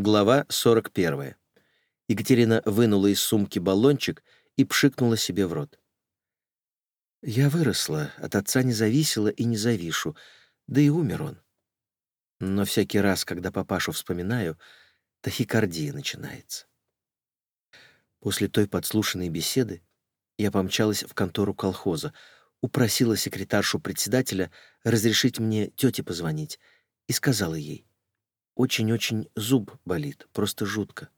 Глава 41. Екатерина вынула из сумки баллончик и пшикнула себе в рот. «Я выросла, от отца не зависела и не завишу, да и умер он. Но всякий раз, когда папашу вспоминаю, тахикардия начинается». После той подслушанной беседы я помчалась в контору колхоза, упросила секретаршу председателя разрешить мне тете позвонить и сказала ей, очень-очень зуб болит, просто жутко.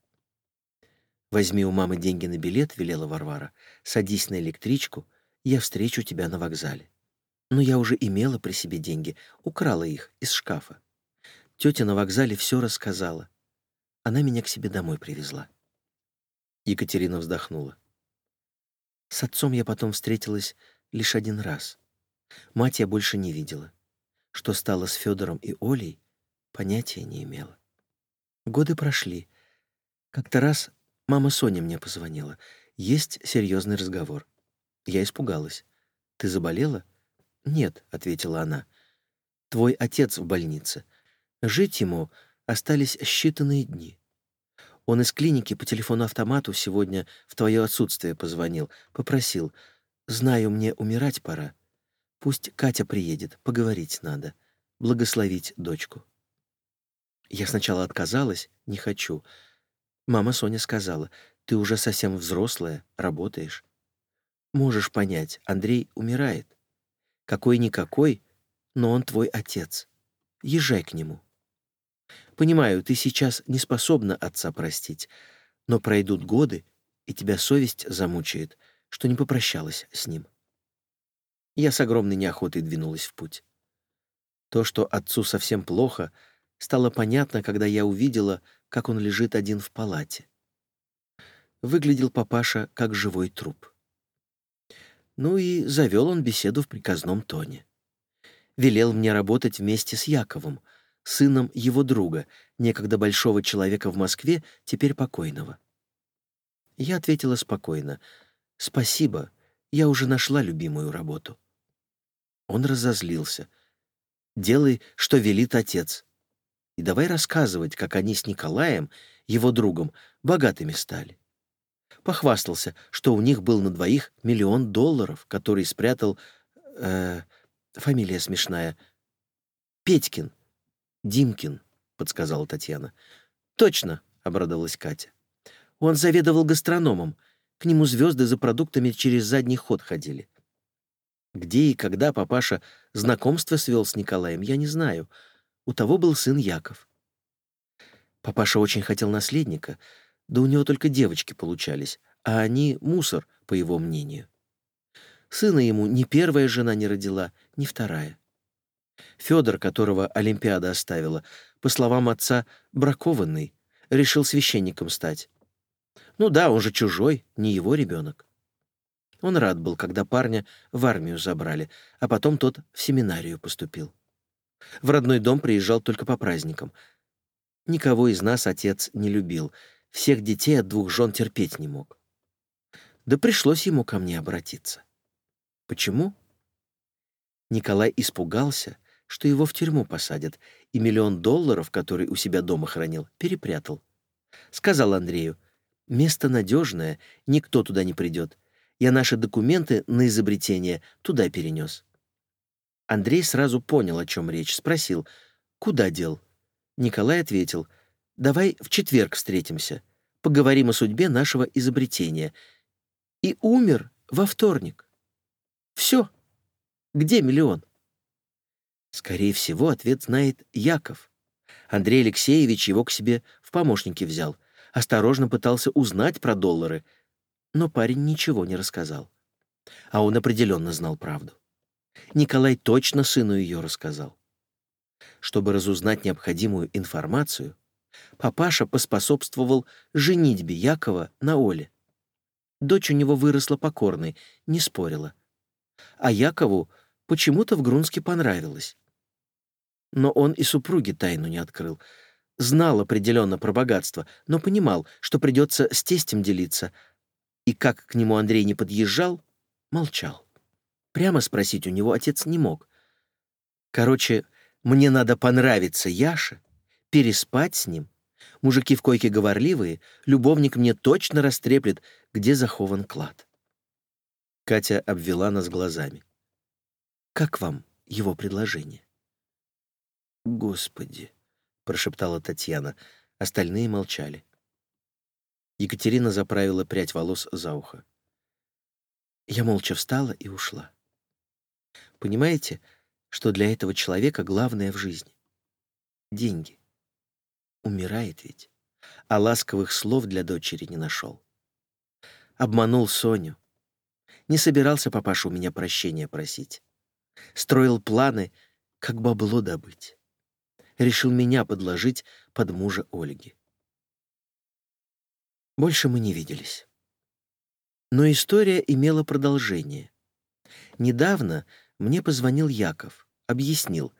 «Возьми у мамы деньги на билет», — велела Варвара. «Садись на электричку, я встречу тебя на вокзале». Но я уже имела при себе деньги, украла их из шкафа. Тетя на вокзале все рассказала. Она меня к себе домой привезла. Екатерина вздохнула. С отцом я потом встретилась лишь один раз. Мать я больше не видела. Что стало с Федором и Олей, Понятия не имела. Годы прошли. Как-то раз мама Соня мне позвонила. Есть серьезный разговор. Я испугалась. «Ты заболела?» «Нет», — ответила она. «Твой отец в больнице. Жить ему остались считанные дни. Он из клиники по телефону-автомату сегодня в твое отсутствие позвонил, попросил. Знаю, мне умирать пора. Пусть Катя приедет, поговорить надо, благословить дочку. Я сначала отказалась, не хочу. Мама Соня сказала, ты уже совсем взрослая, работаешь. Можешь понять, Андрей умирает. Какой-никакой, но он твой отец. Езжай к нему. Понимаю, ты сейчас не способна отца простить, но пройдут годы, и тебя совесть замучает, что не попрощалась с ним. Я с огромной неохотой двинулась в путь. То, что отцу совсем плохо — стало понятно, когда я увидела, как он лежит один в палате. Выглядел папаша как живой труп. Ну и завел он беседу в приказном тоне. Велел мне работать вместе с Яковом, сыном его друга, некогда большого человека в Москве, теперь покойного. Я ответила спокойно. «Спасибо, я уже нашла любимую работу». Он разозлился. «Делай, что велит отец и давай рассказывать, как они с Николаем, его другом, богатыми стали. Похвастался, что у них был на двоих миллион долларов, который спрятал... Э, фамилия смешная. Петькин. Димкин, подсказала Татьяна. Точно, обрадовалась Катя. Он заведовал гастрономом. К нему звезды за продуктами через задний ход ходили. Где и когда папаша знакомство свел с Николаем, я не знаю — у того был сын Яков. Папаша очень хотел наследника, да у него только девочки получались, а они — мусор, по его мнению. Сына ему ни первая жена не родила, ни вторая. Федор, которого Олимпиада оставила, по словам отца, бракованный, решил священником стать. Ну да, он же чужой, не его ребенок. Он рад был, когда парня в армию забрали, а потом тот в семинарию поступил. В родной дом приезжал только по праздникам. Никого из нас отец не любил, всех детей от двух жен терпеть не мог. Да пришлось ему ко мне обратиться. Почему? Николай испугался, что его в тюрьму посадят, и миллион долларов, который у себя дома хранил, перепрятал. Сказал Андрею, «Место надежное, никто туда не придет. Я наши документы на изобретение туда перенес». Андрей сразу понял, о чем речь, спросил, «Куда дел?» Николай ответил, «Давай в четверг встретимся, поговорим о судьбе нашего изобретения». И умер во вторник. Все. Где миллион? Скорее всего, ответ знает Яков. Андрей Алексеевич его к себе в помощники взял. Осторожно пытался узнать про доллары, но парень ничего не рассказал. А он определенно знал правду. Николай точно сыну ее рассказал. Чтобы разузнать необходимую информацию, папаша поспособствовал женитьбе Якова на Оле. Дочь у него выросла покорной, не спорила. А Якову почему-то в Грунске понравилось. Но он и супруге тайну не открыл. Знал определенно про богатство, но понимал, что придется с тестем делиться. И как к нему Андрей не подъезжал, молчал. Прямо спросить у него отец не мог. Короче, мне надо понравиться Яше, переспать с ним, Мужики в койке говорливые, любовник мне точно растреплет, где захован клад. Катя обвела нас глазами. «Как вам его предложение?» «Господи!» — прошептала Татьяна. Остальные молчали. Екатерина заправила прядь волос за ухо. Я молча встала и ушла. Понимаете, что для этого человека главное в жизни? Деньги. Умирает ведь, а ласковых слов для дочери не нашел. Обманул Соню. Не собирался папаша у меня прощения просить. Строил планы, как бабло добыть. Решил меня подложить под мужа Ольги. Больше мы не виделись. Но история имела продолжение. Недавно мне позвонил Яков, объяснил.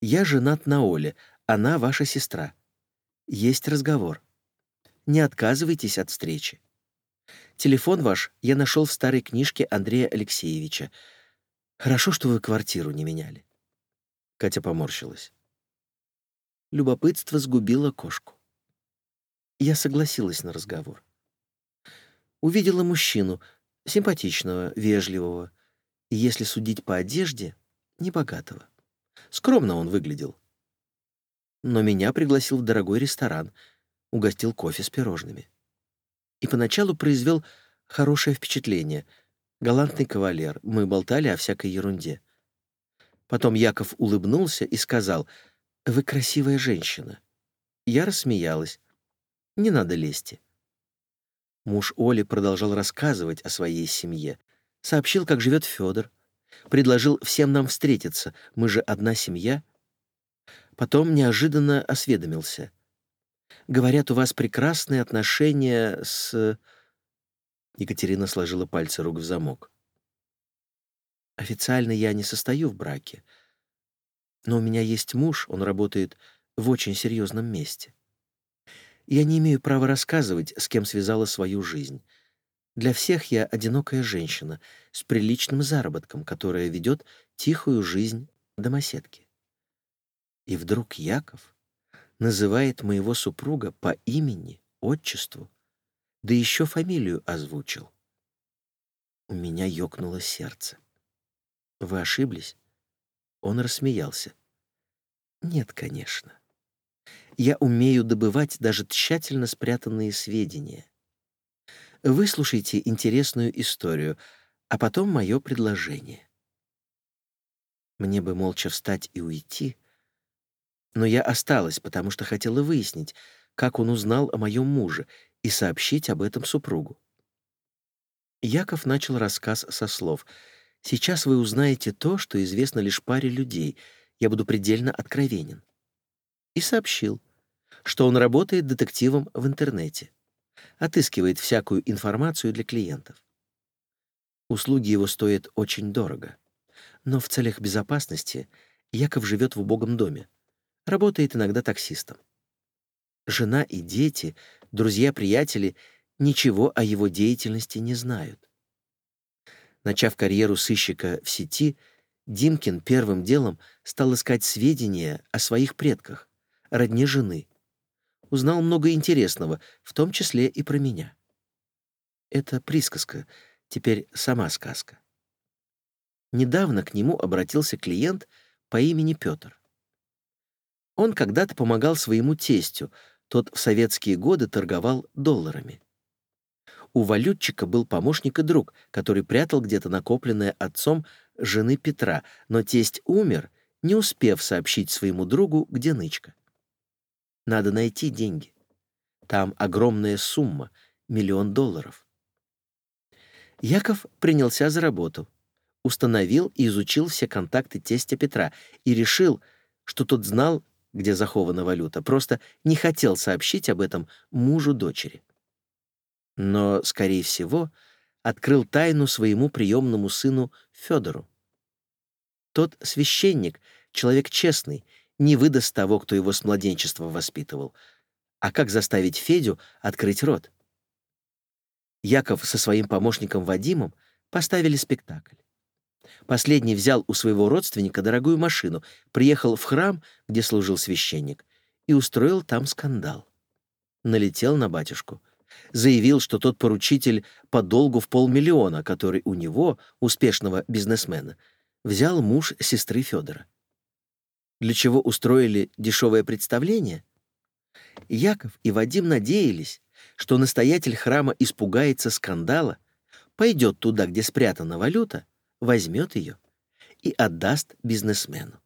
«Я женат на Оле, она ваша сестра. Есть разговор. Не отказывайтесь от встречи. Телефон ваш я нашел в старой книжке Андрея Алексеевича. Хорошо, что вы квартиру не меняли». Катя поморщилась. Любопытство сгубило кошку. Я согласилась на разговор. Увидела мужчину, симпатичного, вежливого, и, если судить по одежде, небогатого. Скромно он выглядел. Но меня пригласил в дорогой ресторан, угостил кофе с пирожными. И поначалу произвел хорошее впечатление. Галантный кавалер, мы болтали о всякой ерунде. Потом Яков улыбнулся и сказал, «Вы красивая женщина». Я рассмеялась. «Не надо лезти. Муж Оли продолжал рассказывать о своей семье. Сообщил, как живет Федор. Предложил всем нам встретиться. Мы же одна семья. Потом неожиданно осведомился. «Говорят, у вас прекрасные отношения с...» Екатерина сложила пальцы рук в замок. «Официально я не состою в браке. Но у меня есть муж, он работает в очень серьезном месте. Я не имею права рассказывать, с кем связала свою жизнь. Для всех я одинокая женщина с приличным заработком, которая ведет тихую жизнь домоседки. И вдруг Яков называет моего супруга по имени, отчеству, да еще фамилию озвучил. У меня ёкнуло сердце. Вы ошиблись? Он рассмеялся. Нет, конечно я умею добывать даже тщательно спрятанные сведения. Выслушайте интересную историю, а потом мое предложение. Мне бы молча встать и уйти, но я осталась, потому что хотела выяснить, как он узнал о моем муже, и сообщить об этом супругу. Яков начал рассказ со слов «Сейчас вы узнаете то, что известно лишь паре людей. Я буду предельно откровенен». И сообщил, что он работает детективом в интернете, отыскивает всякую информацию для клиентов. Услуги его стоят очень дорого, но в целях безопасности Яков живет в убогом доме, работает иногда таксистом. Жена и дети, друзья-приятели ничего о его деятельности не знают. Начав карьеру сыщика в сети, Димкин первым делом стал искать сведения о своих предках, родне жены, узнал много интересного, в том числе и про меня. Это присказка, теперь сама сказка. Недавно к нему обратился клиент по имени Петр. Он когда-то помогал своему тестю, тот в советские годы торговал долларами. У валютчика был помощник и друг, который прятал где-то накопленное отцом жены Петра, но тесть умер, не успев сообщить своему другу, где нычка. Надо найти деньги. Там огромная сумма — миллион долларов. Яков принялся за работу. Установил и изучил все контакты тестя Петра и решил, что тот знал, где захована валюта, просто не хотел сообщить об этом мужу дочери. Но, скорее всего, открыл тайну своему приемному сыну Федору. Тот священник, человек честный, не выдаст того, кто его с младенчества воспитывал. А как заставить Федю открыть рот? Яков со своим помощником Вадимом поставили спектакль. Последний взял у своего родственника дорогую машину, приехал в храм, где служил священник, и устроил там скандал. налетел на батюшку, заявил, что тот поручитель по долгу в полмиллиона, который у него, успешного бизнесмена, взял муж сестры Федора. Для чего устроили дешевое представление? Яков и Вадим надеялись, что настоятель храма испугается скандала, пойдет туда, где спрятана валюта, возьмет ее и отдаст бизнесмену.